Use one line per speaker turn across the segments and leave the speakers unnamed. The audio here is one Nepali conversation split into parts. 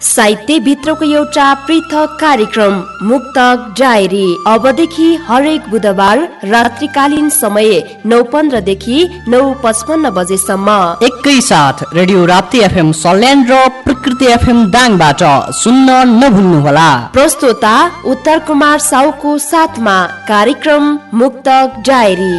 साहित्यभित्रको एउटा पृथक कार्यक्रम मुक्तक डायरी। अबदेखि हरेक बुधबार रात्रिकालीन समय नौ पन्ध्रदेखि नौ पचपन्न बजेसम्म।
एकैसाथ रेडियो राप्ती एफएम सल्यान र प्रकृति एफएम दाङबाट सुन्न नभुल्नुहोला।
प्रस्तोता उत्तर कुमार साउको साथमा कार्यक्रम मुक्तक डायरी।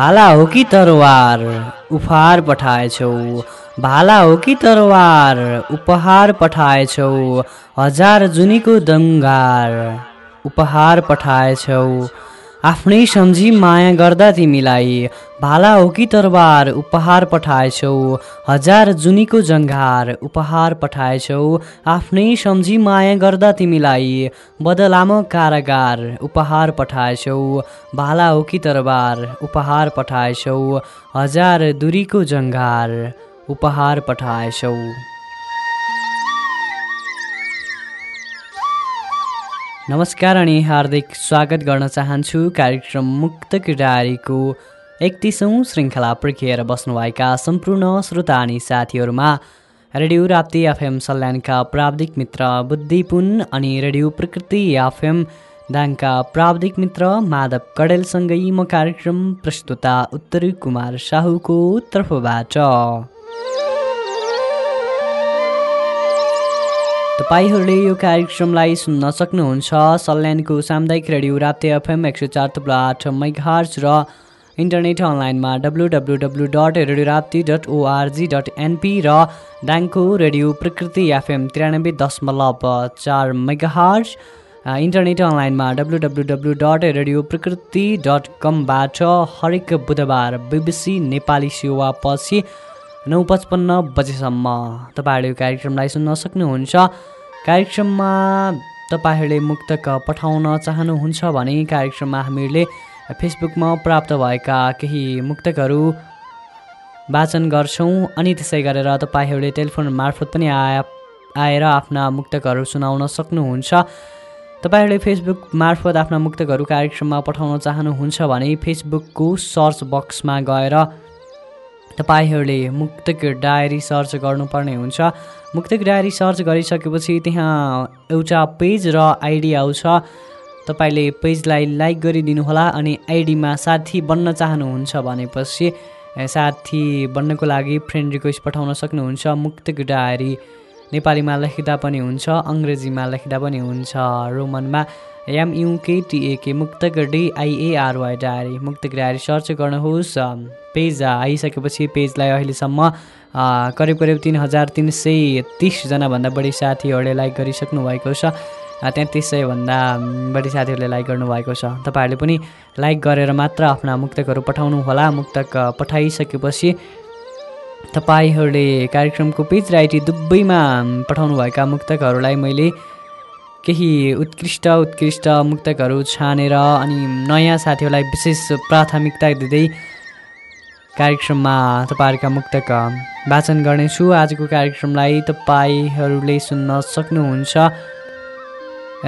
भाला हो कि तरवार उपहार पठाएछौ भाला हो कि तरवार उपहार पठाएछौ हजार जुनीको दङ्गार उपहार पठाएछौ आफ्नै सम्झी माया गर्दा तिमीलाई। भाला हो कि तरबार उपहार पठाएछौ। हजार जुनीको जङ्घार उपहार पठाएछौ। आफ्नै सम्झी माया गर्दा तिमीलाई। बदलामो कारागार उपहार पठाएछौ। भाला हो कि तरबार उपहार पठाएछौ। हजार दुरीको जङ्घार उपहार पठाएछौ। नमस्कार अनि हार्दिक स्वागत गर्न चाहन्छु कार्यक्रम मुक्त डायरीको एकतिसौँ श्रृङ्खला पर्खिएर बस्नुभएका सम्पूर्ण श्रोता अनि साथीहरूमा रेडियो राप्ती एफएम सल्यानका प्राविधिक मित्र बुद्धिपुन अनि रेडियो प्रकृति एफएम दाङका प्राविधिक मित्र माधव कडेलसँगै म कार्यक्रम प्रस्तुता उत्तरी कुमार साहुको तर्फबाट। तपाईँहरूले यो कार्यक्रमलाई सुन्न सक्नुहुन्छ। सल्यानको सामुदायिक रेडियो राप्ते एफएम एक सय चार थुप्रो आठ मैघार्च र इन्टरनेट अनलाइनमा W W W dot radio Rapti dot org dot NP र डाङको रेडियो प्रकृति एफएम त्रियानब्बे दशमलव चार मेगाहर्ज इन्टरनेट अनलाइनमा W W W dot radio Prakriti dot कमबाट हरेक बुधबार बिबिसी नेपाली सेवा पछि नौ पचपन्न बजेसम्म तपाईँहरूले कार्यक्रमलाई सुन्न सक्नुहुन्छ। कार्यक्रममा तपाईँहरूले मुक्तक पठाउन चाहनुहुन्छ भने कार्यक्रममा हामीहरूले फेसबुकमा प्राप्त भएका केही मुक्तकहरू वाचन गर्छौँ अनि त्यसै गरेर तपाईँहरूले टेलिफोन मार्फत पनि आए आएर आफ्ना मुक्तकहरू सुनाउन सक्नुहुन्छ। तपाईँहरूले फेसबुक मार्फत आफ्ना मुक्तकहरू कार्यक्रममा पठाउन चाहनुहुन्छ भने फेसबुकको सर्च बक्समा गएर तपाईँहरूले मुक्तक डायरी सर्च गर्नुपर्ने हुन्छ। मुक्तक डायरी सर्च गरिसकेपछि त्यहाँ एउटा पेज र आइडी आउँछ। तपाईँले पेजलाई लाइक गरिदिनुहोला अनि आइडीमा साथी बन्न चाहनुहुन्छ भनेपछि साथी बन्नको लागि फ्रेन्ड रिक्वेस्ट पठाउन सक्नुहुन्छ। मुक्तक डायरी नेपालीमा लेख्दा पनि हुन्छ अङ्ग्रेजीमा लेख्दा पनि हुन्छ रोमनमा। M U K T A K Muktak D I A R Y diary Muktak diary search गर्नुहोस्। पेज आइसकेपछि पेजलाई अहिलेसम्म करिब करिब तिन हजार तिन सय तिसजनाभन्दा बढी साथीहरूले लाइक गरिसक्नु भएको छ। तेत्तिस सयभन्दा बढी साथीहरूले लाइक गर्नुभएको छ। तपाईँहरूले पनि लाइक गरेर मात्र आफ्ना मुक्तकहरू पठाउनु होला मुक्तक पठाइसकेपछि तपाईँहरूले कार्यक्रमको पेज र आइटी दुवैमा पठाउनुभएका मुक्तकहरूलाई मैले केही उत्कृष्ट उत्कृष्ट मुक्तकहरू छानेर अनि नयाँ साथीहरूलाई विशेष प्राथमिकता दिँदै कार्यक्रममा तपाईँहरूका मुक्तक वाचन गर्नेछु। आजको कार्यक्रमलाई तपाईँहरूले सुन्न सक्नुहुन्छ।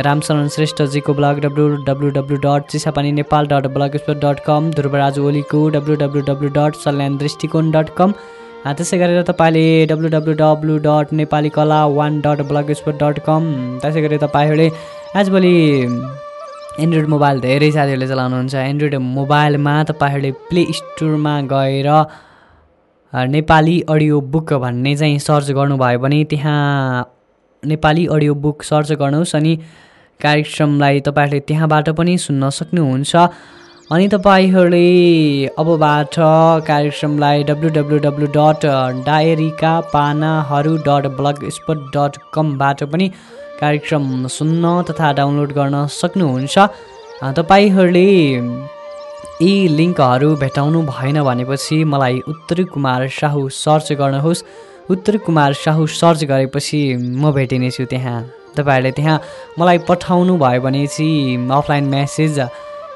Ramsharan श्रेष्ठजीको blog W W W dot Chisapani Nepal dot blog dot com Dhruvaraj ओलीको W W W dot Salyan Drishtikon dot com त्यसै गरेर तपाईँले W W W dot Nepali Kala one dot blog spot dot com त्यसै गरी तपाईँहरूले आजभोलि एन्ड्रोइड मोबाइल धेरै साथीहरूले चलाउनुहुन्छ। एन्ड्रोइड मोबाइलमा तपाईँहरूले प्ले स्टोरमा गएर नेपाली अडियो बुक भन्ने चाहिँ सर्च गर्नुभयो भने त्यहाँ नेपाली अडियो बुक सर्च गर्नुहोस् अनि कार्यक्रमलाई तपाईँहरूले त्यहाँबाट पनि सुन्न सक्नुहुन्छ। अनि तपाईँहरूले अबबाट कार्यक्रमलाई डब्लु डब्लु डब्लु डट डायरीका पानाहरू डट ब्लग स्पोट डट कमबाट पनि कार्यक्रम सुन्न तथा डाउनलोड गर्न सक्नुहुन्छ। तपाईँहरूले यी लिङ्कहरू भेटाउनु भएन भनेपछि मलाई उत्तर कुमार साहु सर्च गर्नुहोस्। उत्तर कुमार साहु सर्च गरेपछि म भेटिनेछु त्यहाँ। तपाईँहरूले त्यहाँ मलाई पठाउनु भयो भने चाहिँ अफलाइन म्यासेज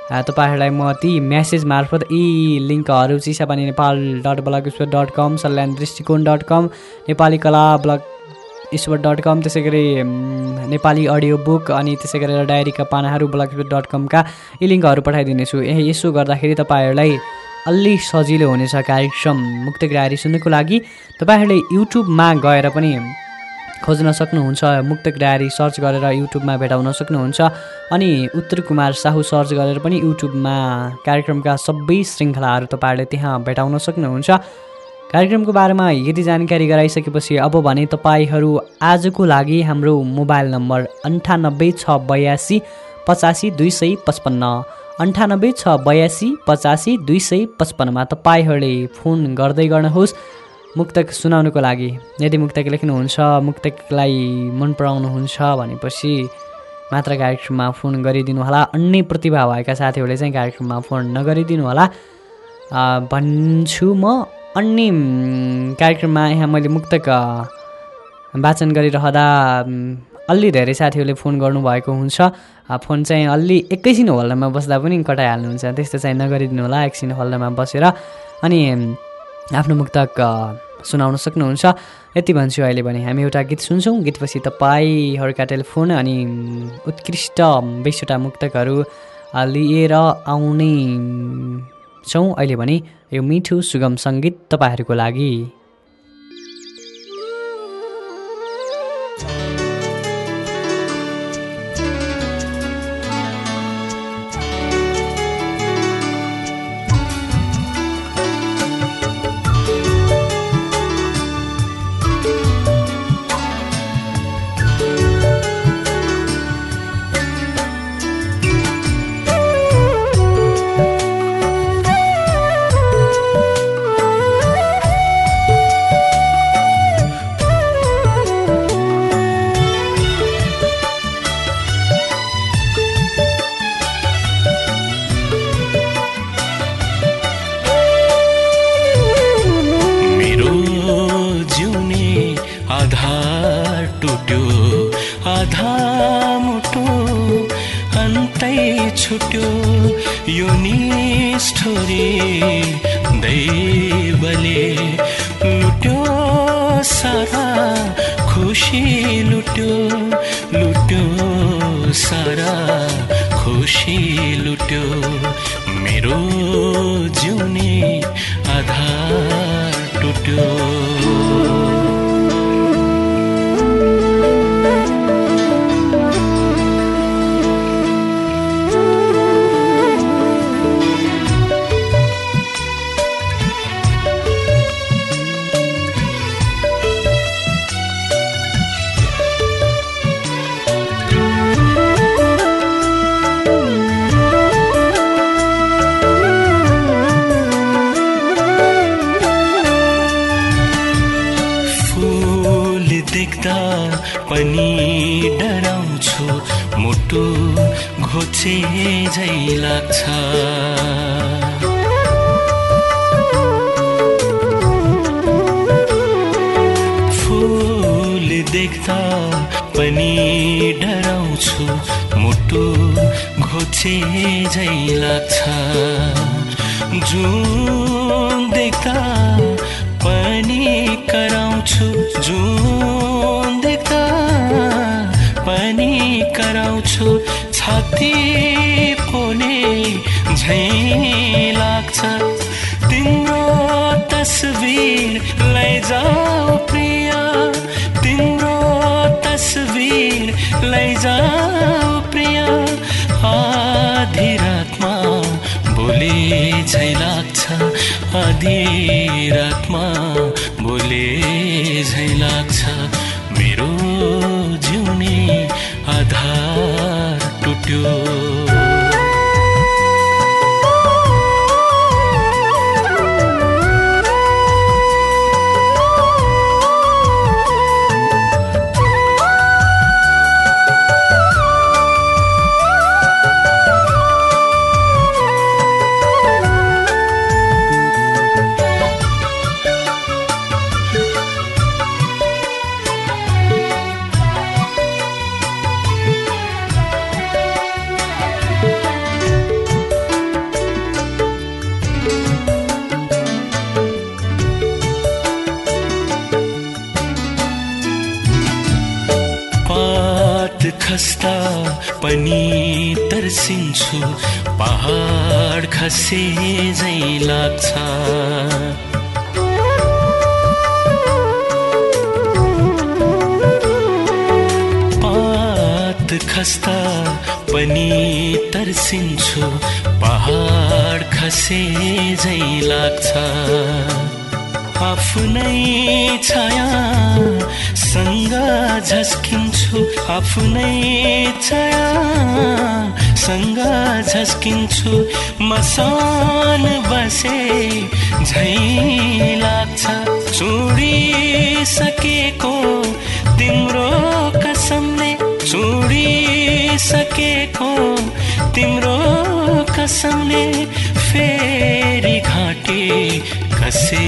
तपाईँहरूलाई म ती म्यासेज मार्फत यी लिङ्कहरू Chisapani Nepal dot blog dot com Salyan Drishtikon dot com Nepali कला ब्लग ईश्वर डट कम त्यसै गरी नेपाली अडियो बुक अनि त्यसै गरेर डायरीका पानाहरू ब्लग डट कमका यी लिङ्कहरू पठाइदिनेछु। यसो गर्दाखेरि तपाईँहरूलाई अलि सजिलो हुनेछ कार्यक्रम मुक्त डायरी सुन्नुको लागि। तपाईँहरूले युट्युबमा गएर पनि खोज्न सक्नुहुन्छ मुक्त डायरी सर्च गरेर युट्युबमा भेटाउन सक्नुहुन्छ अनि उत्तर कुमार साहु सर्च गरेर पनि युट्युबमा कार्यक्रमका सबै श्रृङ्खलाहरू तपाईँहरूले त्यहाँ भेटाउन सक्नुहुन्छ। कार्यक्रमको बारेमा यदि जानकारी गराइसकेपछि अब भने तपाईँहरू आजको लागि हाम्रो मोबाइल नम्बर अन्ठानब्बे छ बयासी पचासी दुई सय पचपन्न अन्ठानब्बे छ बयासी पचासी दुई सय पचपन्नमा तपाईँहरूले फोन गर्दै गर्नुहोस्। मुक्तक सुनाउनुको लागि। यदि मुक्तक लेख्नुहुन्छ मुक्तकलाई मन पराउनुहुन्छ भनेपछि मात्र कार्यक्रममा फोन गरिदिनु होला। अन्य प्रतिभा भएका साथीहरूले चाहिँ कार्यक्रममा फोन नगरिदिनु होला। भन्छु म अन्य कार्यक्रममा यहाँ मैले मुक्तक वाचन गरिरहँदा अलि धेरै साथीहरूले फोन गर्नुभएको हुन्छ। फोन चाहिँ अलि एकैछिन होल्डामा बस्दा पनि कटाइहाल्नुहुन्छ। त्यस्तो चाहिँ नगरिदिनु होला एकछिन होल्डामा बसेर। अनि आफ्नो मुक्तक सुनाउन सक्नुहुन्छ। यति भन्छु अहिले भने हामी एउटा गीत सुन्छौँ। गीतपछि तपाईँहरूका टेलिफोन अनि उत्कृष्ट बिसवटा मुक्तकहरू लिएर आउने छौँ अहिले भने यो मिठो सुगम सङ्गीत तपाईँहरूको लागि।
पनि डराउँछु। मुटु घोचे झै लाग्छ। फुल देख्दा पनि डराउँछु। मुटु घोचे झै लाग्छ। जुन देख्दा पनि कराउँछु। जुन पनि कराउँछु। छाती पोले झै लाग्छ। तिम्रो तस्बिर लैजाऊ प्रिया। तिम्रो तस्बिर लैजाऊ प्रिया। आधी रातमा भोलि झै लाग्छ। आधी रातमा भोलि झै लाग्छ। लाग्छ। पात खस्ता पनि तर्सिन्छु पहाड खसे झै लाग्छ। आफ्नै छाया सँग झस्किन्छु आफ्नै छाया सँग झस्किन्छु। मसान बसे झै लाग्छ। चुडिसकेको तिम्रो कसमले चुडिसकेको तिम्रो कसमले फेरि घाँटी कसे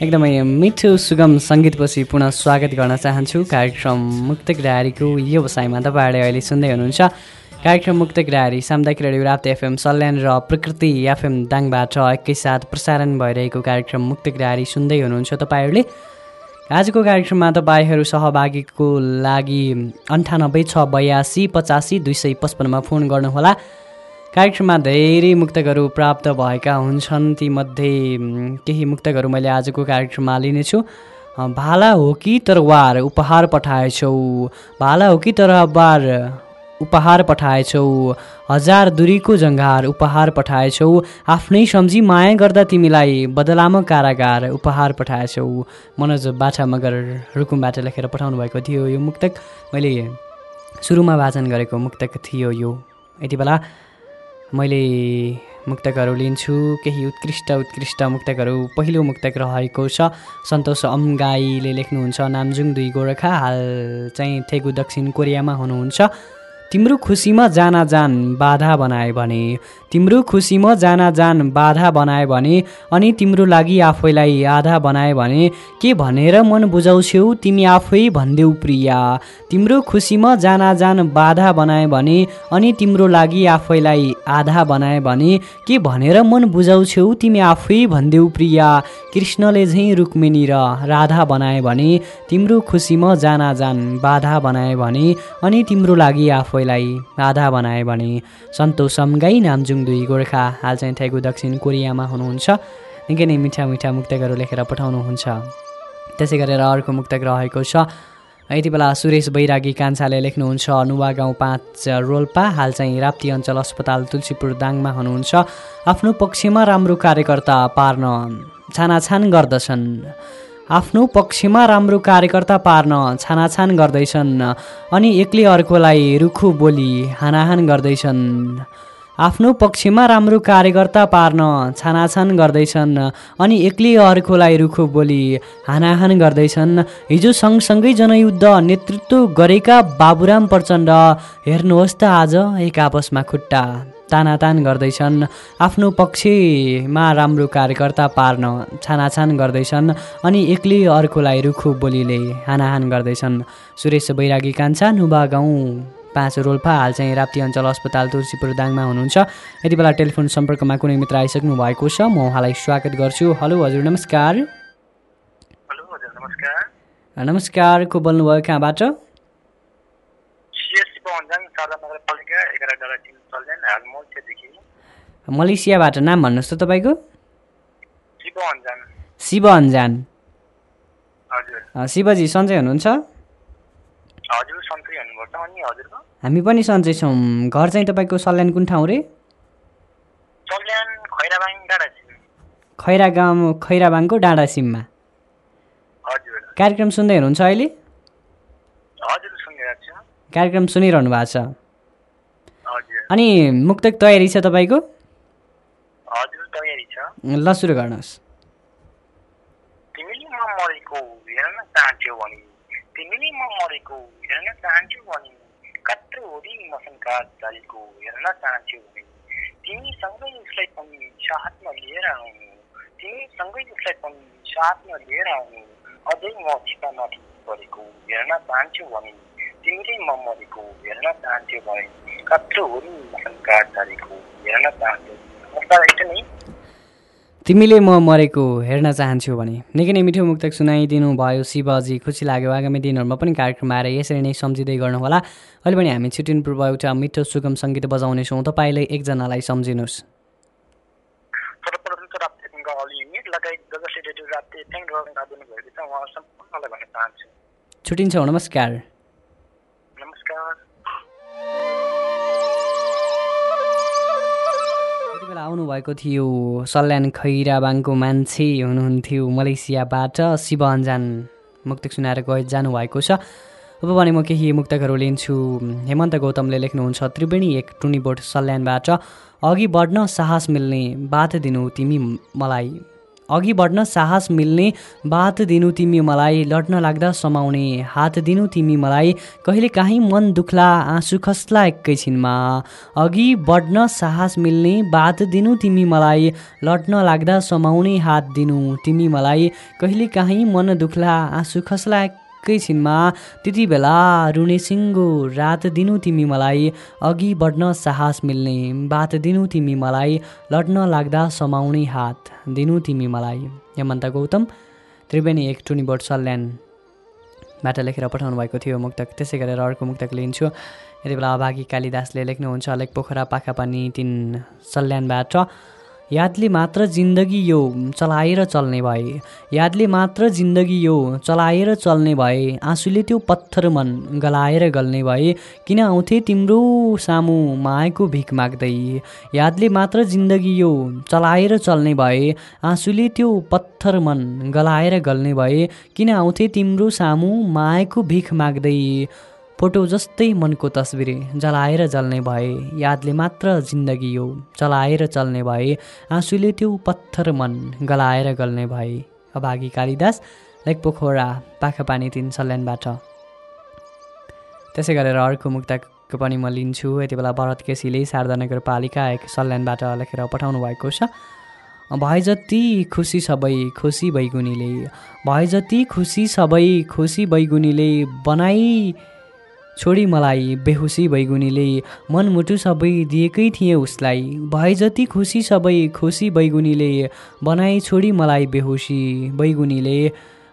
एकदमै मिठो सुगम सङ्गीतपछि पुनः स्वागत गर्न चाहन्छु कार्यक्रम मुक्तक डायरीको व्यवसायमा। तपाईँहरूले अहिले सुन्दै हुनुहुन्छ कार्यक्रम मुक्तक डायरी सामुदायिक रेडियो रात एफएम सल्यान र प्रकृति एफएम दाङबाट एकैसाथ प्रसारण भइरहेको कार्यक्रम मुक्तक डायरी सुन्दै हुनुहुन्छ तपाईँहरूले। आजको कार्यक्रममा तपाईँहरू सहभागीको लागि अन्ठानब्बे छ बयासी पचासी दुई सय पचपन्नमा फोन गर्नुहोला। कार्यक्रममा धेरै मुक्तकहरू प्राप्त भएका हुन्छन्। तीमध्ये केही मुक्तकहरू मैले आजको कार्यक्रममा लिनेछु। भाला हो कि तरवार उपहार पठाएछौ। भाला हो कि तरवार उपहार पठाएछौ। हजार दुरीको जङ्घार उपहार पठाएछौ। आफ्नै सम्झी माया गर्दा तिमीलाई बदलामा कारागार उपहार पठाएछौ। मनोज बाछा मगर रुकुमबाट लेखेर पठाउनु भएको थियो यो मुक्तक। मैले सुरुमा वाचन गरेको मुक्तक थियो यो। यति बेला मैले मुक्तकहरू लिन्छु। केही उत्कृष्ट उत्कृष्ट मुक्तकहरू पहिलो मुक्तक रहेको छ। सन्तोष अम्गाईले लेख्नुहुन्छ नामजुङ दुई गोर्खा हाल चाहिँ थेगु दक्षिण कोरियामा हुनुहुन्छ। तिम्रो खुसीमा जाना जान बाधा बनाए भने तिम्रो खुसीमा जाना जान बाधा बनाए भने अनि तिम्रो लागि आफैलाई आधा बनाए भने के भनेर मन बुझाउँछौ तिमी आफै भनिदेऊ प्रिया। तिम्रो खुसीमा जाना जान बाधा बनाए भने अनि तिम्रो लागि आफैलाई आधा बनाए भने के भनेर मन बुझाउँछौ तिमी आफै भनिदेऊ प्रिया। कृष्णले झैँ रुक्मिनी र राधा बनाए भने तिम्रो खुसीमा जाना जान बाधा बनाए भने अनि तिम्रो लागि आफैलाई आधा बनाए भने सन्तोषम गाई नामजुङ दुई गोर्खा। हाल चाहिँ थेगु दक्षिण कोरियामा हुनुहुन्छ। निकै नै मिठा मिठा मुक्तकहरू लेखेर पठाउनुहुन्छ। त्यसै गरेर अर्को मुक्तक रहेको छ। यति बेला सुरेश बैरागी कान्छाले लेख्नुहुन्छ नुवा गाउँ पाँच रोल्पा। हाल चाहिँ राप्ती अञ्चल अस्पताल तुलसीपुर दाङमा हुनुहुन्छ। आफ्नो पक्षमा राम्रो कार्यकर्ता पार्न छानाछान गर्दछन्। आफ्नो पक्षमा राम्रो कार्यकर्ता पार्न छानाछान गर्दैछन् अनि एक्लै अर्कोलाई रुखु बोली हानाहान गर्दैछन्। आफ्नो पक्षमा राम्रो कार्यकर्ता पार्न छानाछान गर्दैछन् अनि एक्लै अर्कोलाई रुखो बोली हानाहान गर्दैछन्। हिजो सँगसँगै जनयुद्ध नेतृत्व गरेका बाबुराम प्रचण्ड हेर्नुहोस् त आज एक आपसमा खुट्टा। तानातान गर्दैछन्। आफ्नो पक्षमा राम्रो कार्यकर्ता पार्न छानाछान गर्दैछन् अनि एक्लै अर्कोलाई रुखो बोलीले हानाहान गर्दैछन्। सुरेश बैरागी कान्छा नुबा गाउँ पाँच रोल्पा हाल चाहिँ राप्ती अञ्चल अस्पताल तुलसीपुर दाङमा हुनुहुन्छ। यति बेला टेलिफोन सम्पर्कमा कुनै मित्र आइसक्नु भएको छ म उहाँलाई स्वागत गर्छु। हेलो हजुर नमस्कार।
हेलो हजुर नमस्कार।
नमस्कार को बोल्नुभयो कहाँबाट? मलेसियाबाट नाम भन्नुहोस् त तपाईँको? शिव अन्जान। शिवजी सन्चै हुनुहुन्छ? हामी पनि सन्चै छौँ। घर चाहिँ तपाईँको सल्यान कुन ठाउँ रे? खैरा गाउँ खैराबाङको डाँडा सिममा
हजुर।
कार्यक्रम सुन्दै हुनुहुन्छ अहिले? कार्यक्रम सुनिरहनु भएको छ। अनि मुक्तक तयारी छ तपाईँको? ल सुरु गर्नुहोस्।
तिमीले म मरेको हेर्न चाहन्छौ भने। तिमीले म मरेको हेर्न चाहन्छौ भने। कत्रो होरी मसनका चालीको हेर्न चाहन्छौ भने। तिमीसँगै उसलाई पनि साथमा लिएर आउनु। तिमीसँगै उसलाई पनि साथमा लिएर आउनु। अझै म चितामाथि परेको हेर्न चाहन्छौ भने। तिमीले म मरेको हेर्न चाहन्छौ भने। नमस्कार
तिमीले म मरेको हेर्न चाहन्छु भने। निकै नै मिठो मुक्तक सुनाइदिनु भयो शिवजी। खुसी लाग्यो आगामी दिनहरूमा पनि कार्यक्रम आएर यसरी नै सम्झिँदै गर्नुहोला। अहिले पनि हामी छिटिनु पूर्व एउटा मिठो सुगम सङ्गीत बजाउनेछौँ। तपाईँले एकजनालाई सम्झिनुहोस्।
सर्वप्रथम त
आउनुभएको थियो। सल्यान खैराबाङको मान्छे हुनुहुन्थ्यो मलेसियाबाट शिव अन्जान मुक्तक सुनाएर गए जानुभएको छ। अब भने म केही मुक्तकहरू लिन्छु। हेमन्त गौतमले लेख्नुहुन्छ त्रिवेणी एक टुनिबोट सल्यानबाट अघि बढ्न साहस मिल्ने बात दिनु तिमी मलाई अघि बढ्न साहस मिल्ने बात दिनु तिमी मलाई लड्न लाग्दा समाउने हात दिनु तिमी मलाई। कहिले काहीँ मन दुख्ला आँसु खस्ला एकैछिनमा। अघि बढ्न साहस मिल्ने बात दिनु तिमी मलाई लड्न लाग्दा समाउने हात दिनु तिमी मलाई। कहिले काहीँ मन दुख्ला आँसु खस्ला एकैछिनमा त्यति बेला रुने सिङ्गो रात दिनु तिमी मलाई। अघि बढ्न साहस मिल्ने बात दिनु तिमी मलाई। लड्न लाग्दा समाउने हात दिनु तिमी मलाई। हेमन्त गौतम त्रिवेणी एक टुनिबोट सल्यानबाट लेखेर पठाउनु भएको थियो मुक्तक। त्यसै गरेर अर्को मुक्तक लिन्छु। यति बेला अभागी कालिदासले लेख्नुहुन्छ लेक पोखरा पाखापानी तिन सल्यानबाट। यादले मात्र जिन्दगी यो चलाएर चल्ने भए। यादले मात्र जिन्दगी यो चलाएर चल्ने भए। आँसुले त्यो पत्थर मन गलाएर गल्ने भए। किन आउँथे तिम्रो सामु मायाको भिख माग्दै? यादले मात्र जिन्दगी यो चलाएर चल्ने भए। आँसुले त्यो पत्थर मन गलाएर गल्ने भए। किन आउँथे तिम्रो सामु मायाको भिख माग्दै? फोटो जस्तै मनको तस्बिर जलाएर जल्ने भए यादले मात्र जिन्दगी यो चलाएर चल्ने भए आँसुले त्यो पत्थर मन गलाएर गल्ने भए। अभागी कालिदास लेक पोखरा पाखापानी तिन सल्यानबाट। त्यसै गरेर अर्को मुक्तको पनि म लिन्छु। यति बेला भरत केसीले शारदा नगरपालिका एक सल्यानबाट लेखेर पठाउनु भएको छ। भए जति खुसी सबै खुसी बैगुनीले भए जति खुसी सबै खुसी बैगुनीले बनाई छोडी मलाई बेहुसी बैगुनीले मनमुटु सबै दिएकै थिएँ उसलाई। भए जति खुसी सबै खुसी बैगुनीले बनाई छोडी मलाई बेहुसी बैगुनीले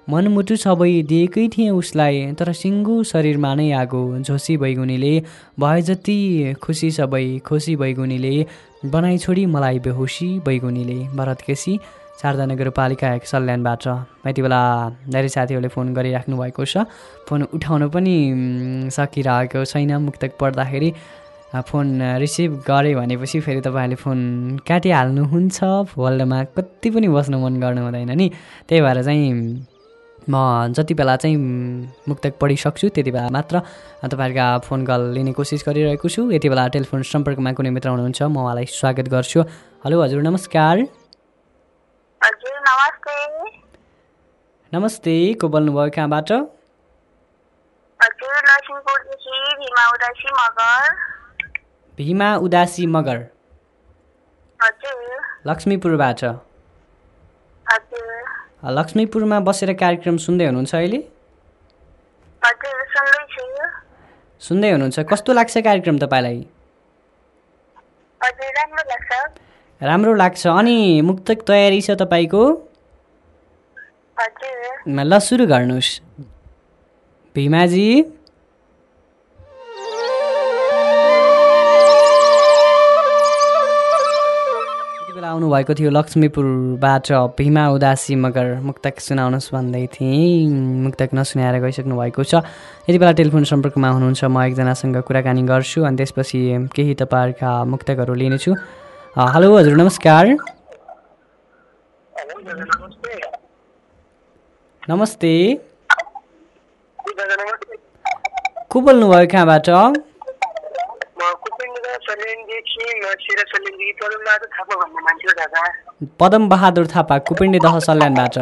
मनमुटु सबै दिएकै थिएँ उसलाई तर सिङ्गो शरीरमा नै आगो झोसी बैगुनीले भए जति खुसी सबै खुसी बैगुनीले बनाई छोडी मलाई बेहुसी बैगुनीले भरत केसी शारदा नगरपालिका सल्यानबाट यति बेला धेरै साथीहरूले फोन गरिराख्नु भएको छ। फोन उठाउनु पनि सकिरहेको छैन। मुक्तक पढ्दाखेरि फोन रिसिभ गरेँ भनेपछि फेरि तपाईँहरूले फोन काटिहाल्नुहुन्छ। होल्डमा कति पनि बस्नु मन गर्नु हुँदैन नि। त्यही भएर चाहिँ म जति बेला चाहिँ मुक्तक पढिसक्छु त्यति बेला मात्र तपाईँहरूका फोन कल लिने कोसिस गरिरहेको छु। यति बेला टेलिफोन सम्पर्कमा कुनै मित्र हुनुहुन्छ म उहाँलाई स्वागत गर्छु। हेलो हजुर नमस्कार।
नमस्ते।
नमस्ते को बोल्नुभयो कहाँबाट?
भीमा उदासी मगर।
भीमा उदासी मगर।
हजुर।
लक्ष्मीपुरबाट। लक्ष्मीपुरमा बसेर कार्यक्रम सुन्दै हुनुहुन्छ अहिले? सुन्दै हुनुहुन्छ। कस्तो लाग्छ कार्यक्रम तपाईँलाई?
राम्रो लाग्छ।
अनि मुक्तक तयारी छ तपाईँको? ल सुरु गर्नुहोस्। भीमाजी? आउनुभएको थियो लक्ष्मीपुरबाट भीमा उदासी मगर मुक्तक सुनाउनुहोस् भन्दै थिएँ मुक्तक नसुनाएर गइसक्नु भएको छ। यति बेला टेलिफोन सम्पर्कमा हुनुहुन्छ। म एकजनासँग कुराकानी गर्छु। अनि त्यसपछि केही तपाईँहरूका मुक्तकहरू लिनेछु। हेलो हजुर नमस्कार।
नमस्ते।
को बोल्नुभयो कहाँबाट? पदम बहादुर थापा कुपिण्डी दह सल्यानबाट।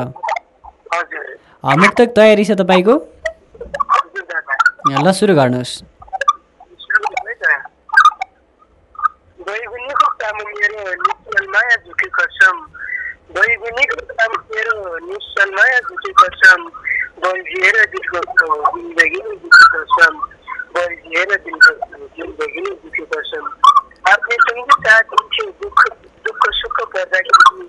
मुक्तक तयारी छ तपाईँको? ल सुरु गर्नुहोस्
सुरु गर्नु है त बैगुनीको काम मेरो निश्चल माया झुके कसम बैगुनीको काम मेरो निश्चल माया झुके कसम बल्झिएर जिन्दगी नै दुखे कसम बल्झिएर जिन्दगी नै आफ्नै सङ्गी साथ दिन्थे दुःख दुःख सुख पर्दाखेरि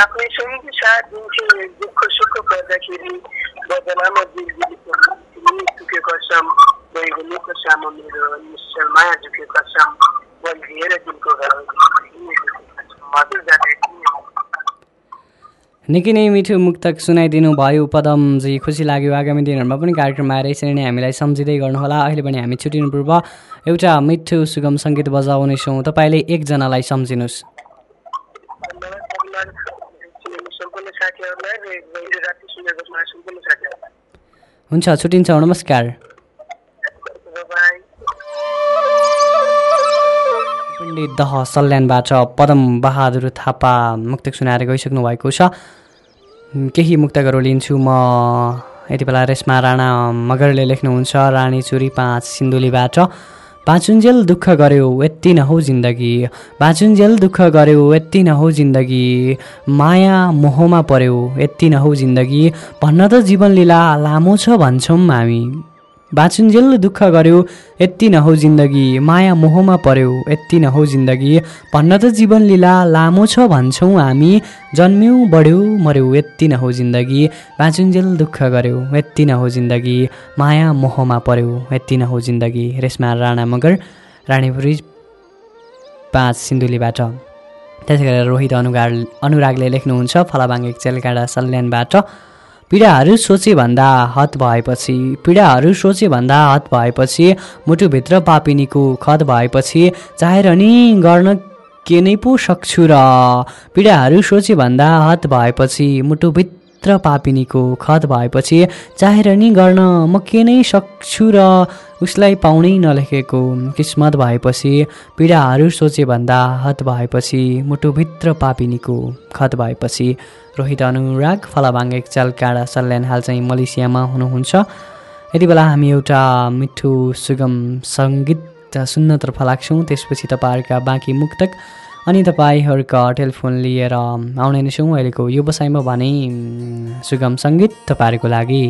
आफ्नै सङ्गी साथ दिन्थे दुःख सुख पर्दाखेरि बदनामा दिल दिल झुके कसम बैगुनीको सामु मेरो निश्चल माया झुके
निकै नै मिठो मुक्तक सुनाइदिनु भयो पदमजी। खुसी लाग्यो। आगामी दिनहरूमा पनि कार्यक्रममा आएर यसरी नै हामीलाई सम्झिँदै गर्नुहोला। अहिले पनि हामी छुट्टिनु पूर्व एउटा मिठो सुगम सङ्गीत बजाउनेछौँ तपाईँले एकजनालाई सम्झिनुहोस्। हुन्छ छुट्टिन्छौँ। नमस्कार। पण्डित दह सल्यानबाट पदम बहादुर थापा मुक्तक सुनाएर गइसक्नु भएको छ। केही मुक्तकहरू लिन्छु म। यति बेला रेशमा राणा मगरले लेख्नुहुन्छ रानी चुरी पाँच सिन्धुलीबाट बाँचुन्जेल दुःख गर्यो यति न हो जिन्दगी। बाँचुन्जेल दुःख गर्यो यति न हो जिन्दगी। माया मोहमा पर्यो यति न हो जिन्दगी। भन्न त जीवन लीला लामो छ भन्छौँ हामी। बाँचुन्जेल दुःख गर्यो यति न हो जिन्दगी माया मोहमा पर्यो यति न हो जिन्दगी। भन्न त जीवन लीला लामो छ भन्छौँ हामी। जन्म्यौँ बढ्यौँ मऱ्यौँ यति न हो जिन्दगी। बाँचुन्जेल दुःख गर्यो यति न हो जिन्दगी। माया मोहमा पर्यो यति न हो जिन्दगी। रेशमा राणा मगर रानीपुरी पाँच सिन्धुलीबाट। त्यसै गरेर रोहित अनुगार अनुरागले लेख्नुहुन्छ फलाबाङ चेलकाँडा सल्यानबाट। पीडाहरू सोचे भन्दा हत भएपछि पीडाहरू सोचे भन्दा हत भएपछि मुटुभित्र पापिनीको खत भएपछि चाहेर नि गर्न के नै पो सक्छु र। पीडाहरू सोचे भन्दा हत भएपछि मुटुभित्र पापिनीको खत भएपछि चाहेर नि गर्न म के नै सक्छु र उसलाई पाउनै नलेखेको किस्मत भएपछि पीडाहरू सोचे भन्दा हत भएपछि मुटुभित्र पापिनीको खत भएपछि रोहित अनुराग फलाबाङ एकचाल काँडा सल्यान हाल चाहिँ मलेसियामा हुनुहुन्छ। यति बेला हामी एउटा मिठो सुगम सङ्गीत सुन्नतर्फ लाग्छौँ त्यसपछि तपाईँहरूका बाँकी मुक्तक अनि तपाईँहरूका टेलिफोन लिएर आउने नै छौँ अहिलेको व्यवसायमा भने सुगम सङ्गीत तपाईँहरूको लागि।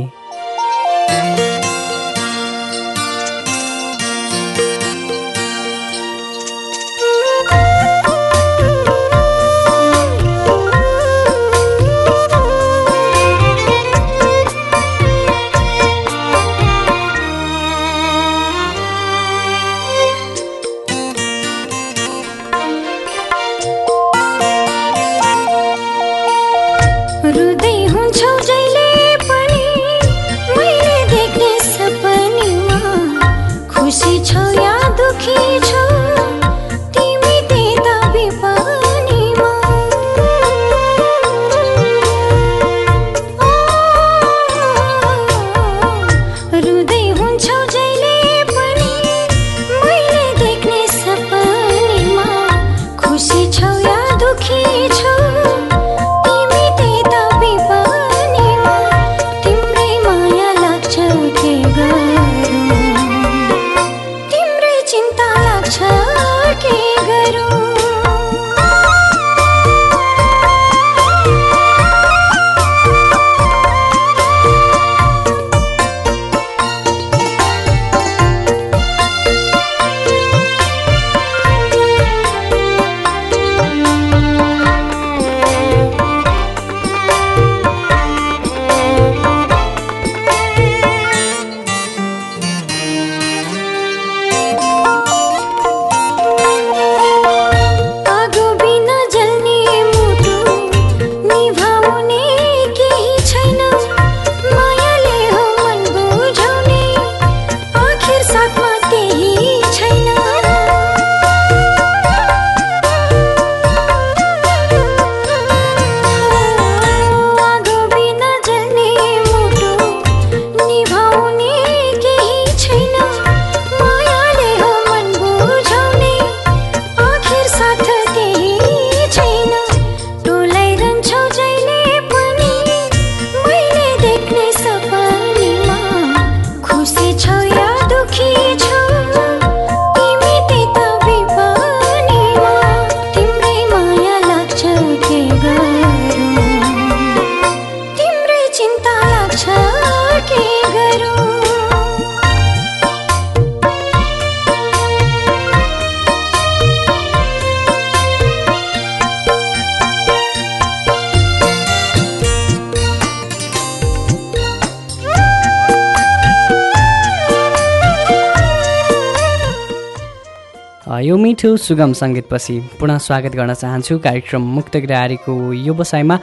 मिठो सुगम सङ्गीतपछि पुनः स्वागत गर्न चाहन्छु कार्यक्रम मुक्त ग्रारीको यो बसाइमा।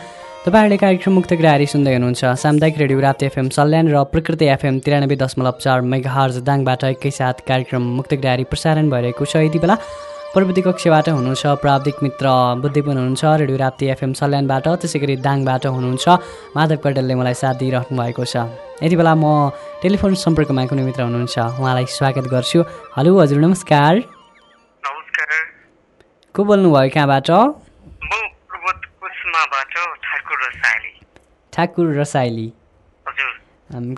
तपाईँहरूले कार्यक्रम मुक्त ग्रारी सुन्दै हुनुहुन्छ। सामुदायिक रेडियो रात एफएम सल्यान र प्रकृति एफएम तिरानब्बे दशमलव चार मेगाहर्ज दाङबाट एकैसाथ कार्यक्रम मुक्त ग्रारी प्रसारण भइरहेको छ। यति बेला प्रविधि कक्षबाट हुनुहुन्छ प्राविधिक मित्र बुद्धि पनि हुनुहुन्छ रेडियो राप्ती एफएम सल्यानबाट त्यसै गरी दाङबाट हुनुहुन्छ माधव कटेलले मलाई साथ दिइराख्नु भएको छ। यति बेला म टेलिफोन सम्पर्कमा कुनै मित्र हुनुहुन्छ उहाँलाई स्वागत गर्छु। हेलो हजुर नमस्कार। को बोल्नुभयो? कहाँबाट?
ठाकुर रसाइली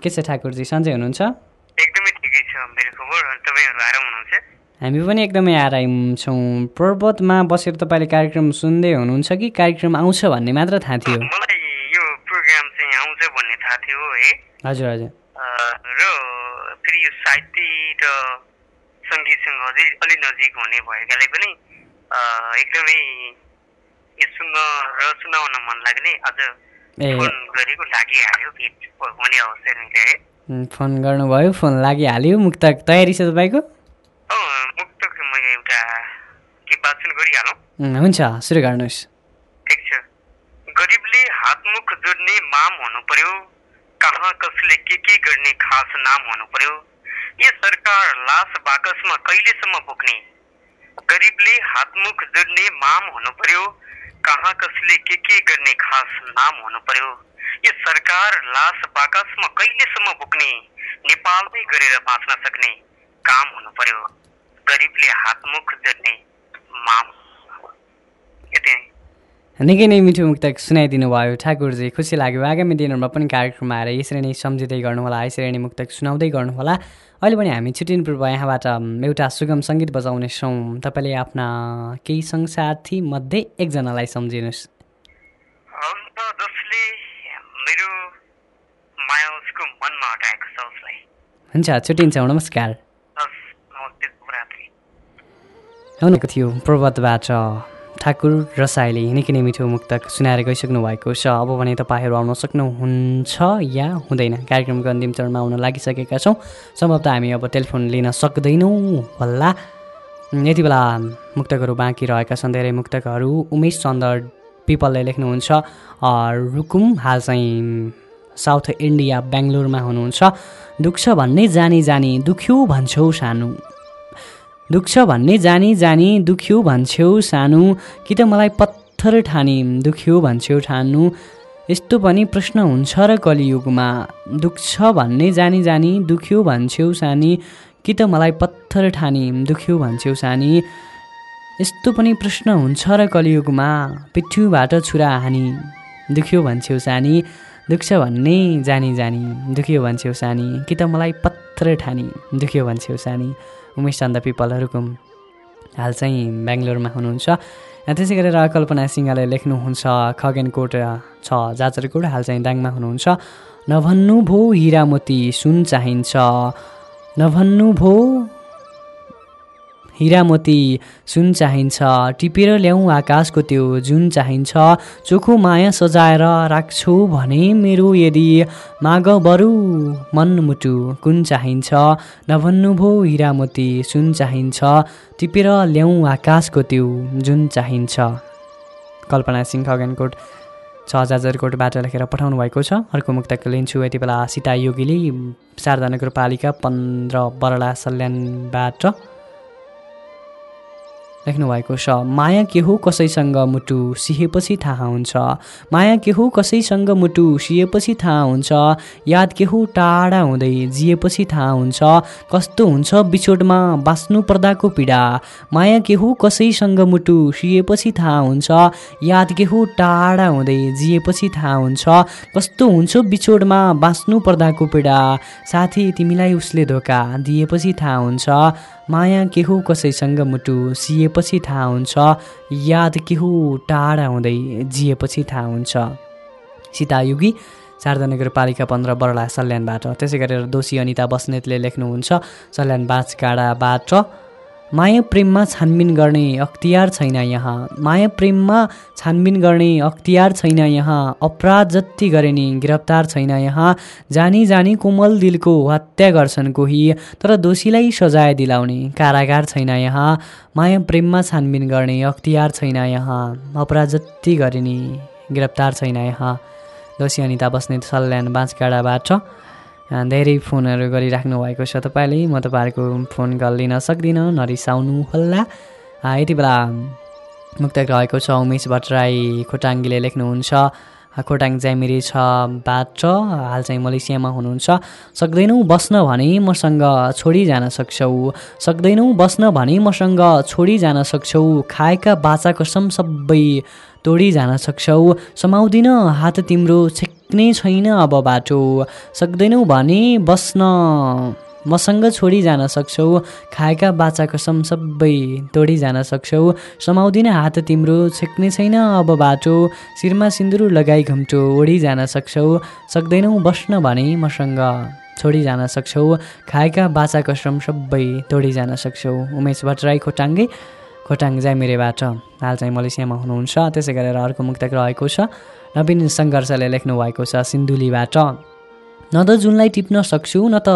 के छ ठाकुरजी? सन्चै हुनुहुन्छ?
एकदमै ठिकै छ मेरो खबर अनि तपाईँहरू आराम हुनुहुन्छ?
हामी पनि एकदमै आराम छौँ। पर्वतमा बसेर तपाईँले कार्यक्रम सुन्दै हुनुहुन्छ कि? कार्यक्रम आउँछ भन्ने मात्र थाहा थियो।
मलाई यो प्रोग्राम चाहिँ आउँछ भन्ने थाहा थियो है।
हजुर हजुर।
र फेरि यो साहित्य र सङ्गीतसँग अझै अलि नजिक हुने भएकाले पनि एकदमै सुन्न र सुनाउन मन लाग्ने
ए
फोन गरेको लागिहाल्यो भेट हुने अवसर मिल्यो है
फोन गर्नुभयो फोन लागिहाल्यो मुक्तक तयारी छ तपाईँको
मुक्तक मैले एउटा के वाचन गरिहालौँ
हुन्छ सुरु गर्नुहोस्
ठिक छ गरिबले हातमुख जोड्ने माम हुनु पर्यो कहाँ कसले के के गर्ने खास नाम हुनु पर्यो यो सरकार लास बाकसमा कहिलेसम्म पुग्ने गरिबले हातमुख जोड्ने माम हुनु पर्यो, कहाँ कसले के के गर्ने खास नाम हुनु पर्यो? यो सरकार लास बाकसमा कहिलेसम्म बोक्ने नेपालमै गरेर बाँच्न सक्ने काम हुनु पर्यो। गरिबले हातमुख जोड्ने माम
निकै नै मिठो मुक्तक सुनाइदिनु भयो। ठाकुरजी खुसी लाग्यो। आगामी दिनहरूमा पनि कार्यक्रममा आएर यसरी नै सम्झिँदै गर्नुहोला यसरी नै मुक्तक सुनाउँदै गर्नुहोला। अहिले पनि हामी छुट्टिनु पूर्व यहाँबाट एउटा सुगम सङ्गीत बजाउनेछौँ तपाईँले आफ्ना केही सङ्गसाथी मध्ये एकजनालाई सम्झिनुहोस्। हुन्छ छुट्टिन्छौँ। नमस्कार। थियो पर्वतबाट ठाकुर रसाइले निकै नै मिठो मुक्तक सुनाएर गइसक्नु भएको छ। अब भने तपाईँहरू आउन सक्नुहुन्छ या हुँदैन। कार्यक्रमको अन्तिम चरणमा आउन लागिसकेका छौँ। सम्भवतः हामी अब टेलिफोन लिन सक्दैनौँ होला। यति बेला मुक्तकहरू बाँकी रहेका छन्। धेरै मुक्तकहरू उमेश चन्द्र पिपलले लेख्नुहुन्छ रुकुम हाल चाहिँ साउथ इन्डिया बेङ्गलोरमा हुनुहुन्छ। दुख्छ भन्ने जानी जानी दुख्यो भन्छौ सानो। दुख्छ भन्ने जानी जानी दुख्यो भन्छौ सानो। कि त मलाई पत्थर ठानी दुख्यो भन्छौ ठानु यस्तो पनि प्रश्न हुन्छ र कलियुगमा। दुख्छ भन्ने जानी जानी दुख्यो भन्छौ सानी। कि त मलाई पत्थर ठानी दुख्यो भन्छौ सानी। यस्तो पनि प्रश्न हुन्छ र कलियुगमा। पिठ्युबाट छुरा हानी दुख्यो भन्छौ सानी। दुख्छ भन्ने जानी जानी दुख्यो भन्छौ सानी। कि त मलाई पत्थर ठानी दुख्यो भन्छौ सानी। उमेश चन्द पिपलहरूको हाल चाहिँ बेङ्गलोरमा हुनुहुन्छ। त्यसै गरेर कल्पना सिंहले लेख्नुहुन्छ खगेनकोट छ जाजरकोट हाल चाहिँ दाङमा हुनुहुन्छ। नभन्नु भो हिरामती सुन चाहिन्छ। नभन्नु भो हिरामती सुन चाहिन्छ। टिपेर ल्याउँ आकाशको त्यो जुन चाहिन्छ। चोखो माया सजाएर राख्छौ भने मेरो यदि माग बरु मनमुटु कुन चाहिन्छ? नभन्नु भो हिरामती सुन चाहिन्छ। टिपेर ल्याउँ आकाशको त्यो जुन चाहिन्छ। कल्पना सिंह खगनकोट छ जाजरकोटबाट लेखेर पठाउनु भएको छ। अर्को मुक्तक लिन्छु। यति बेला सीता योगीले शारदा नगरपालिका पन्ध्र बरला सल्यानबाट। लेख्नु भएको छ। माया के हो कसैसँग मुटु सिहेपछि थाहा हुन्छ। माया के हो कसैसँग मुटु सिएपछि थाहा हुन्छ। याद के हो टाढा हुँदै जिएपछि थाहा हुन्छ। कस्तो हुन्छ बिछोडमा बाँच्नु पर्दाको पीडा। माया के हो कसैसँग मुटु सिएपछि थाहा हुन्छ। याद के हो टाढा हुँदै जिएपछि थाहा हुन्छ। कस्तो हुन्छ बिछोडमा बाँच्नु पर्दाको पीडा। साथी तिमीलाई उसले धोका दिएपछि थाहा हुन्छ। माया के हो कसैसँग मुटु सिएपछि थाहा हुन्छ। याद के हो टाढा हुँदै जिएपछि थाहा हुन्छ। सीतायुगी शारदा नगरपालिका पन्ध्र बरला सल्यानबाट। त्यसै गरेर दोषी अनिता बस्नेतले लेख्नुहुन्छ सल्यान बाँचकाँडाबाट माया प्रेममा छानबिन गर्ने अख्तियार छैन यहाँ। माया प्रेममा छानबिन गर्ने अख्तियार छैन यहाँ। अपराध जति गरे नि गिरफ्तार छैन यहाँ। जानी जानी कोमल दिलको हत्या गर्छन् कोही तर दोषीलाई सजाय दिलाउने कारागार छैन यहाँ। माया प्रेममा छानबिन गर्ने अख्तियार छैन यहाँ। अपराध जति गरे नि गिरफ्तार छैन यहाँ। दोषी अनिता बस्ने सल्यान बाँचकाँडाबाट धेरै फोनहरू गरिराख्नु भएको छ तपाईँले। म तपाईँहरूको फोन लिन सक्दिनँ नरिसाउनु होला। यति बेला मुक्तक रहेको छ उमेश भट्टराई खोटाङ्गीले लेख्नुहुन्छ। खोटाङ ज्यामिरे छ बाट हाल चाहिँ मलेसियामा हुनुहुन्छ। सक्दैनौ बस्न भने मसँग छोडी जान सक्छौ। सक्दैनौ बस्न भने मसँग छोडी जान सक्छौ। खाएका बाचा कसम सबै तोडी जान सक्छौ। समाउँदिन हात तिम्रो छेक्ने छैन अब बाटो। सक्दैनौ भने बस्न। मसँग छोडी जान सक्छौ। खाएका बाचा कसम सबै तोडी जान सक्छौ। समाउँदिन हात तिम्रो छेक्ने छैन अब बाटो। शिरमा सिन्दुर लगाई घुम्टो ओढी जान सक्छौ। सक्दैनौ बस्न भने मसँग छोडी जान सक्छौ। खाएका बाचा कसम सबै तोडी जान सक्छौ। उमेश भट्टराई खोटाङ्गे खोटाङ ज्यामिरेबाट हाल चाहिँ मलेसियामा हुनुहुन्छ। त्यसै गरेर अर्को मुक्तक रहेको छ। नवीन सङ्घर्षले लेख्नु भएको छ सिन्धुलीबाट न त जुनलाई टिप्न सक्छु न त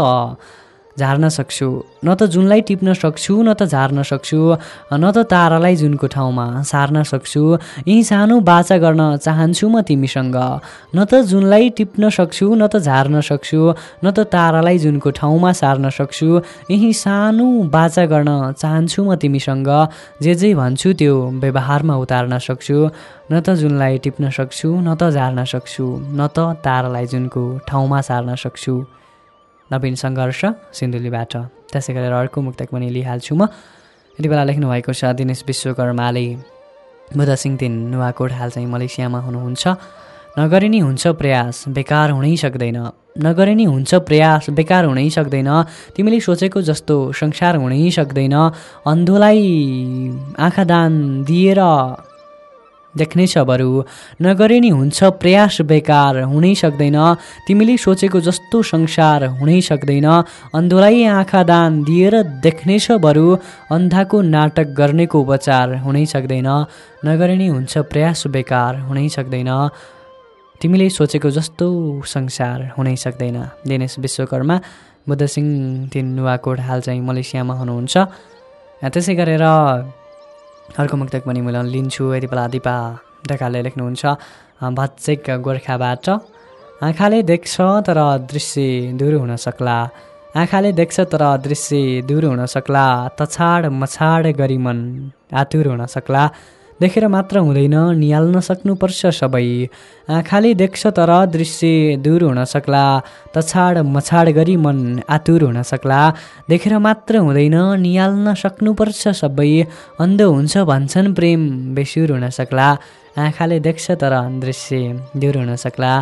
झार्न सक्छु। न त जुनलाई टिप्न सक्छु न त झार्न सक्छु। न त तारालाई जुनको ठाउँमा सार्न सक्छु। यही सानो बाचा गर्न चाहन्छु म तिमीसँग। न त जुनलाई टिप्न सक्छु न त झार्न सक्छु। न त तारालाई जुनको ठाउँमा सार्न सक्छु। यही सानो बाचा गर्न चाहन्छु म तिमीसँग। जे जे भन्छु त्यो व्यवहारमा उतार्न सक्छु। न त जुनलाई टिप्न सक्छु न त झार्न सक्छु। न त तारालाई जुनको ठाउँमा सार्न सक्छु। नवीन सङ्घर्ष सिन्धुलीबाट। त्यसै गरेर अर्को मुक्तक पनि लिइहाल्छु म। यति बेला लेख्नु भएको छ दिनेश विश्वकर्माले बुद्ध सिंह तिन नुवाकोट हाल चाहिँ मलेसियामा हुनुहुन्छ। नगरे नि हुन्छ प्रयास बेकार हुनै सक्दैन। नगरे नि हुन्छ प्रयास बेकार हुनै सक्दैन। तिमीले सोचेको जस्तो संसार हुनै सक्दैन। अन्धोलाई आँखा दान दिएर देख्नेछ बरु। नगरे हुन्छ प्रयास बेकार हुनै सक्दैन। तिमीले सोचेको जस्तो संसार हुनै सक्दैन। अन्धोलाई आँखा दान दिएर देख्नेछ बरु। अन्धाको नाटक गर्नेको उपचार हुनै सक्दैन। नगरे हुन्छ प्रयास बेकार हुनै सक्दैन। तिमीले सोचेको जस्तो संसार हुनै सक्दैन। दिनेश विश्वकर्मा बुद्धसिंह तिन नुवाकोट हाल चाहिँ मलेसियामा हुनुहुन्छ। त्यसै गरेर अर्को मुक्तक पनि मैले लिन्छु यति बेला दिपा ढकालले लेख्नुहुन्छ। भच्चेक गोर्खाबाट। आँखाले देख्छ तर दृश्य दूर हुन सक्ला। आँखाले देख्छ तर दृश्य दूर हुन सक्ला। तछाड मछाड गरी मन आतुर हुन सक्ला। देखेर मात्र हुँदैन निहाल्न सक्नुपर्छ सबै। आँखाले देख्छ तर दृश्य दूर हुन सक्ला तछाड मछाड गरी मन आतुर हुन सक्ला। देखेर मात्र हुँदैन निहाल्न सक्नुपर्छ सबै। अन्ध हुन्छ भन्छन् प्रेम बेसुर हुन सक्ला। आँखाले देख्छ तर दृश्य दूर हुन सक्ला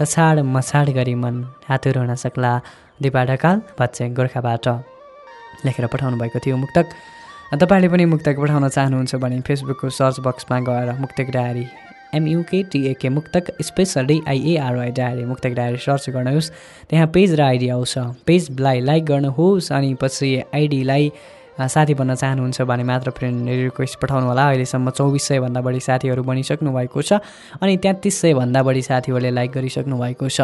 तछाड मछाड गरी मन आतुर हुन सक्ला। दिपा ढकाल बच्चे गोर्खाबाट। लेखेर पठाउनु भएको थियो मुक्तक। तपाईँले पनि मुक्तक पठाउन चाहनुहुन्छ भने फेसबुकको सर्च बक्समा गएर Muktak diary M U K T A K Muktak space D I A R Y diary Muktak diary search गर्नुहोस्। त्यहाँ पेज र आइडी आउँछ। पेजलाई लाइक गर्नुहोस् अनि पछि आइडीलाई साथी बन्न चाहनुहुन्छ भने मात्र फ्रेन्ड रिक्वेस्ट पठाउनु होला। अहिलेसम्म चौबिस सयभन्दा बढी साथीहरू बनिसक्नु भएको छ अनि तेत्तिस सयभन्दा बढी साथीहरूले लाइक गरिसक्नु भएको छ।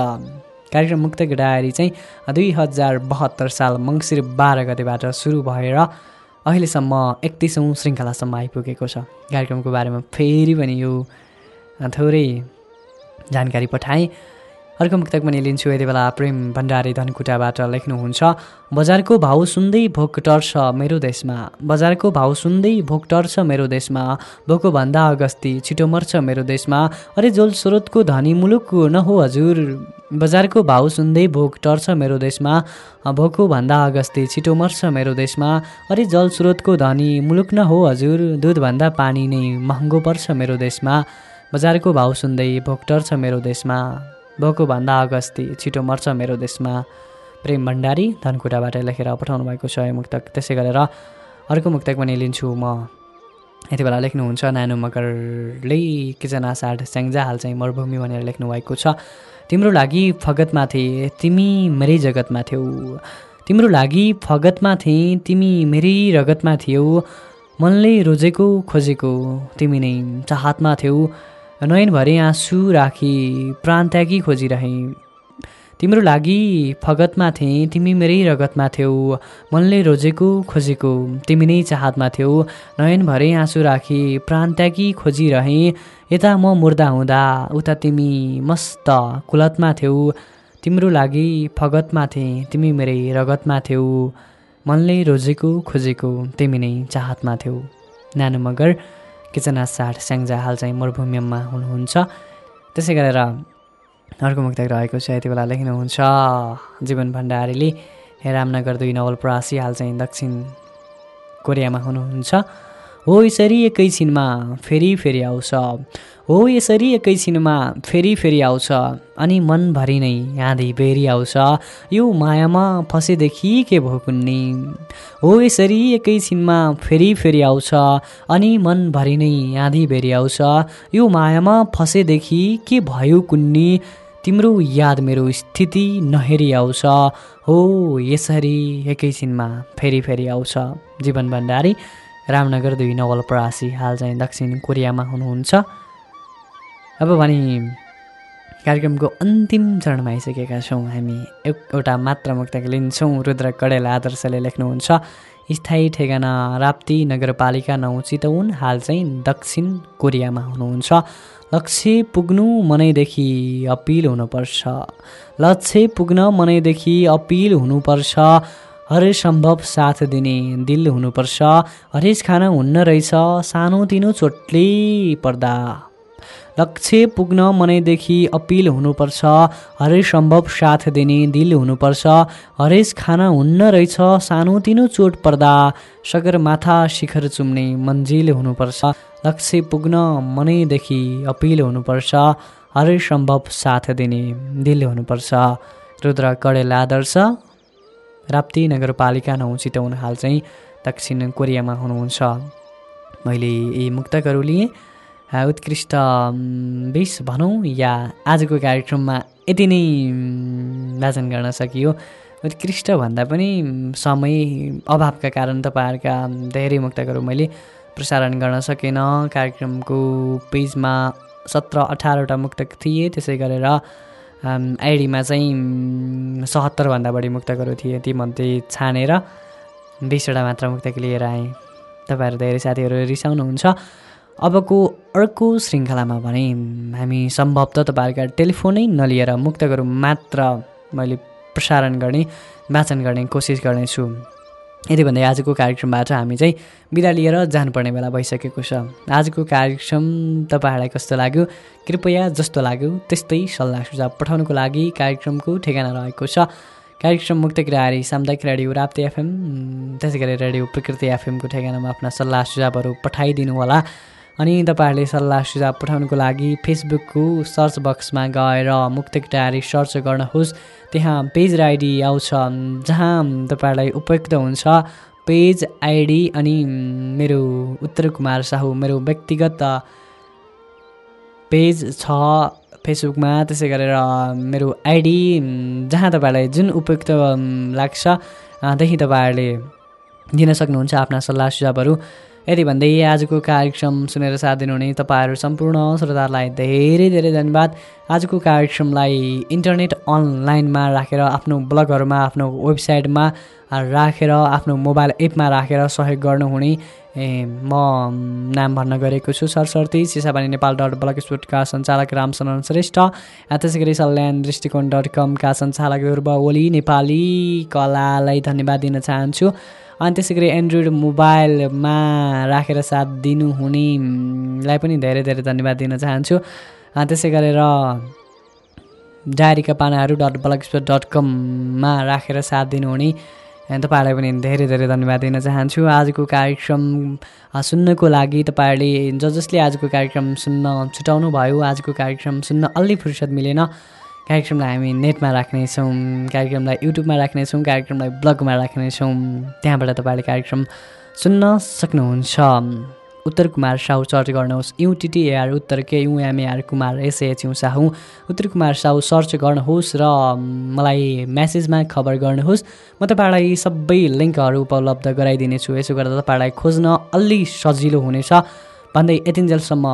कार्यक्रम मुक्तक डायरी चाहिँ दुई हजार बहत्तर साल मङ्सिर बाह्र गतेबाट सुरु भएर अहिलेसम्म एकतिसौँ श्रृङ्खलासम्म आइपुगेको छ कार्यक्रमको बारेमा फेरि पनि यो थोरै जानकारी पठाएँ। अर्को मुक्तक पनि लिन्छु। यति बेला प्रेम भण्डारी धनकुटाबाट लेख्नुहुन्छ बजारको भाउ सुन्दै भोक टर्छ मेरो देशमा। बजारको भाउ सुन्दै भोक टर्छ मेरो देशमा। भोको भन्दा अगस्ती छिटो मर्छ मेरो देशमा। अरे जल स्रोतको धनी मुलुक न हो हजुर। बजारको भाउ सुन्दै भोक टर्छ मेरो देशमा। भोको भन्दा अगस्ती छिटो मर्छ मेरो देशमा। अरे जल स्रोतको धनी मुलुक न हो हजुर। दुधभन्दा पानी नै महँगो पर्छ मेरो देशमा। बजारको भाउ सुन्दै भोक टर्छ मेरो देशमा। भएको भन्दा अगस्ती छिटो मर्छ मेरो देशमा। प्रेम भण्डारी धनकुटाबाट लेखेर पठाउनु भएको छ यो मुक्तक। त्यसै गरेर अर्को मुक्तक पनि लिन्छु म। यति बेला लेख्नुहुन्छ नानु मगरले किचना साठ स्याङ्जा हाल चाहिँ मरुभूमि भनेर लेख्नुभएको छ। तिम्रो लागि फगतमा थिए तिमी मेरै जगतमा थियौ। तिम्रो लागि फगतमा थिएँ तिमी मेरै रगतमा थियौ। मनले रोजेको खोजेको तिमी नै चाहतमा थियौ। नयनभरि आँसु राखी प्राण त्यागी खोजिरहेँ। तिम्रो लागि फगतमा थिएँ तिमी मेरै रगतमा थियौ। मनले रोजेको खोजेको तिमी नै चाहतमा थियौ। नयनभरि आँसु राखी प्राण त्यागी खोजिरहेँ। यता म मुर्दा हुँदा उता तिमी मस्त कुलतमा थियौ। तिम्रो लागि फगतमा थिएँ तिमी मेरै रगतमा थियौ। मनले रोजेको खोजेको तिमी नै चाहतमा थियौ। नानो मगर किचना साठ स्याङ्जा हाल चाहिँ मरुभूमिमा हुनुहुन्छ। त्यसै गरेर अर्को मुक्तक रहेको छ यति बेला लेख्नुहुन्छ जीवन भण्डारीले रामनगर दुई नवलपरासी हाल चाहिँ दक्षिण कोरियामा हुनुहुन्छ। हो यसरी एकैछिनमा फेरि फेरि आउँछ। हो यसरी एकैछिनमा फेरि फेरि आउँछ। अनि मनभरि नै आँधी बेरी आउँछ। यो मायामा फसेदेखि के भयो कुन्नी? हो यसरी एकैछिनमा फेरि फेरि आउँछ। अनि मनभरि नै आँधी बेरी आउँछ। यो मायामा फसेदेखि के भयो कुन्नी? तिम्रो याद मेरो स्थिति नहेरी आउँछ। हो यसरी एकैछिनमा फेरि फेरि आउँछ। जीवन भण्डारी रामनगर दुई नवलपरासी हाल चाहिँ दक्षिण कोरियामा हुनुहुन्छ। अब भने कार्यक्रमको अन्तिम चरणमा आइसकेका छौँ। हामी एउटा मात्र मुक्तक लिन्छौँ। रुद्र कडेल आदर्शले लेख्नुहुन्छ स्थायी ठेगाना राप्ती नगरपालिका नौ चितवन हाल चाहिँ दक्षिण कोरियामा हुनुहुन्छ। लक्ष्य पुग्नु मनैदेखि अपिल हुनुपर्छ। लक्ष्य पुग्न मनैदेखि अपिल हुनुपर्छ। हरेक सम्भव साथ दिने। दिल हुनुपर्छ। हरेस खान हुन्न रहेछ। सानोतिनो चोटले पर्दा। लक्ष्य पुग्न मनैदेखि अपिल हुनुपर्छ। हरेक सम्भव साथ दिने। दिल हुनुपर्छ। हरेस खान हुन्न रहेछ। सानोतिनो चोट पर्दा। सगरमाथा शिखर चुम्ने मन्जिल हुनुपर्छ। लक्ष्य पुग्न मनैदेखि अपिल हुनुपर्छ। हरेक सम्भव साथ दिने। दिल हुनुपर्छ। रुद्र कडेल आदर्श। राप्ती नगरपालिका नौ चितवन हाल चाहिँ दक्षिण कोरियामा हुनुहुन्छ। मैले यी मुक्तकहरू लिएँ उत्कृष्ट बेस भनौँ या आजको कार्यक्रममा यति नै वाचन गर्न सकियो। उत्कृष्ट भन्दा पनि समय अभावका कारण तपाईँहरूका धेरै मुक्तकहरू मैले प्रसारण गर्न सकेन। कार्यक्रमको पेजमा सत्र अठारवटा मुक्तक थिए त्यसै गरेर आइडीमा चाहिँ सत्तरभन्दा बढी मुक्तकहरू थिए तीमध्ये छानेर बिसवटा मात्र मुक्तक लिएर आएँ। तपाईँहरू धेरै साथीहरू रिसाउनुहुन्छ। अबको अर्को श्रृङ्खलामा भने हामी सम्भवतः तपाईँहरूका टेलिफोनै नलिएर मुक्तकहरू मात्र मैले प्रसारण गर्ने वाचन गर्ने कोसिस गर्नेछु। यति भन्दै आजको कार्यक्रमबाट हामी चाहिँ बिदा लिएर जानुपर्ने बेला भइसकेको छ। आजको कार्यक्रम तपाईँहरूलाई कस्तो लाग्यो? कृपया जस्तो लाग्यो त्यस्तै सल्लाह सुझाव पठाउनुको लागि कार्यक्रमको ठेगाना रहेको छ। कार्यक्रम मुक्त क्रियारी सामुदायिक रेडियो राप्ती एफएम त्यसै गरी रेडियो प्रकृति एफएमको ठेगानामा आफ्ना सल्लाह सुझावहरू पठाइदिनु होला अनि तपाईँहरूले सल्लाह सुझाव पठाउनुको लागि फेसबुकको सर्च बक्समा गएर मुक्तक डायरी सर्च गर्नुहोस्। त्यहाँ पेज आइडी आउँछ। जहाँ तपाईँहरूलाई उपयुक्त हुन्छ पेज आइडी अनि मेरो उत्तर कुमार साहु मेरो व्यक्तिगत पेज छ फेसबुकमा त्यसै गरेर मेरो आइडी जहाँ तपाईँहरूलाई जुन उपयुक्त लाग्छ देखि तपाईँहरूले दिन सक्नुहुन्छ आफ्ना सल्लाह सुझावहरू। यति भन्दै आजको कार्यक्रम सुनेर साथ दिनुहुने तपाईँहरू सम्पूर्ण श्रोताहरूलाई धेरै धेरै धन्यवाद। आजको कार्यक्रमलाई इन्टरनेट अनलाइनमा राखेर आफ्नो ब्लगहरूमा आफ्नो वेबसाइटमा राखेर आफ्नो मोबाइल एपमा राखेर सहयोग गर्नुहुने म नाम भन्न गएको छु सरस्वती सिसाबानी नेपाल डट ब्लग स्पोर्टका सञ्चालक रामचरण श्रेष्ठ त्यसै गरी सल्यान दृष्टिकोण डट कमका सञ्चालक ध्रुव ओली नेपाली कलालाई धन्यवाद दिन चाहन्छु। अनि त्यसै गरी एन्ड्रोइड मोबाइलमा राखेर साथ दिनुहुनेलाई पनि धेरै धेरै धन्यवाद दिन चाहन्छु। त्यसै गरेर डायरीका पानाहरू डट ब्लग स्पोर्ट डट कममा राखेर साथ दिनुहुने तपाईँहरूलाई पनि धेरै धेरै धन्यवाद दिन चाहन्छु। आजको कार्यक्रम सुन्नको लागि तपाईँहरूले ज जसले आजको कार्यक्रम सुन्न छुटाउनु भयो आजको कार्यक्रम सुन्न अलि फुर्सद मिलेन। कार्यक्रमलाई हामी नेटमा राख्नेछौँ कार्यक्रमलाई युट्युबमा राख्नेछौँ कार्यक्रमलाई ब्लगमा राख्नेछौँ त्यहाँबाट तपाईँले कार्यक्रम सुन्न सक्नुहुन्छ। उत्तर कुमार साहु सर्च गर्नुहोस्। युटिटिएआर उत्तर के युएमएआर कुमार एसएचयु साहु। उत्तर कुमार साहु सर्च गर्नुहोस् र मलाई म्यासेजमा खबर गर्नुहोस्। म तपाईँलाई सबै लिङ्कहरू उपलब्ध गराइदिनेछु। यसो गर्दा तपाईँलाई खोज्न अलि सजिलो हुनेछ। भन्दै यतिन्जेलसम्म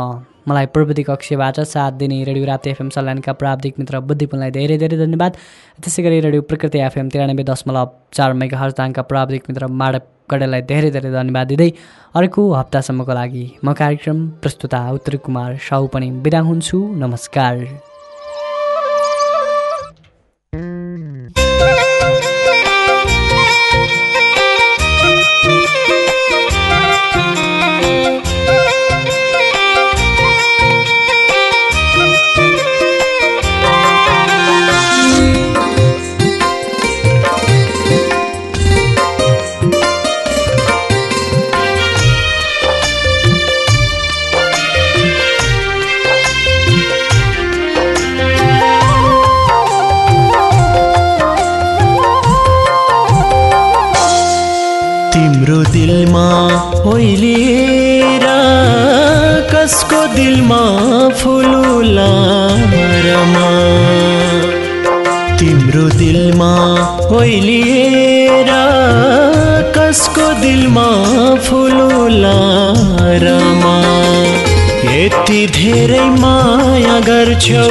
मलाई प्रविधि कक्षबाट साथ दिने रेडियो राप्ती एफएम सल्यानका प्राविधिक मित्र बुद्धिपुनलाई धेरै धेरै धन्यवाद। त्यसै गरी रेडियो प्रकृति एफएम तिरानब्बे दशमलव चार मेगा हर्ताङका प्राविधिक मित्र माडप गडेललाई धेरै धेरै धन्यवाद दिँदै अर्को हप्तासम्मको लागि म कार्यक्रम प्रस्तुता उत्तर कुमार साहु पनि बिदा हुन्छु। नमस्कार।
ओइलिएर कसको दिलमा फुलुला रमा? यति धेरै माया गर्छौ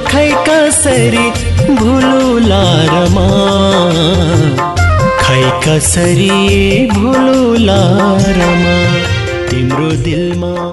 खै कसरी भुलुला रमा? खै कसरी भुलुला रमा? तिम्रो दिलमा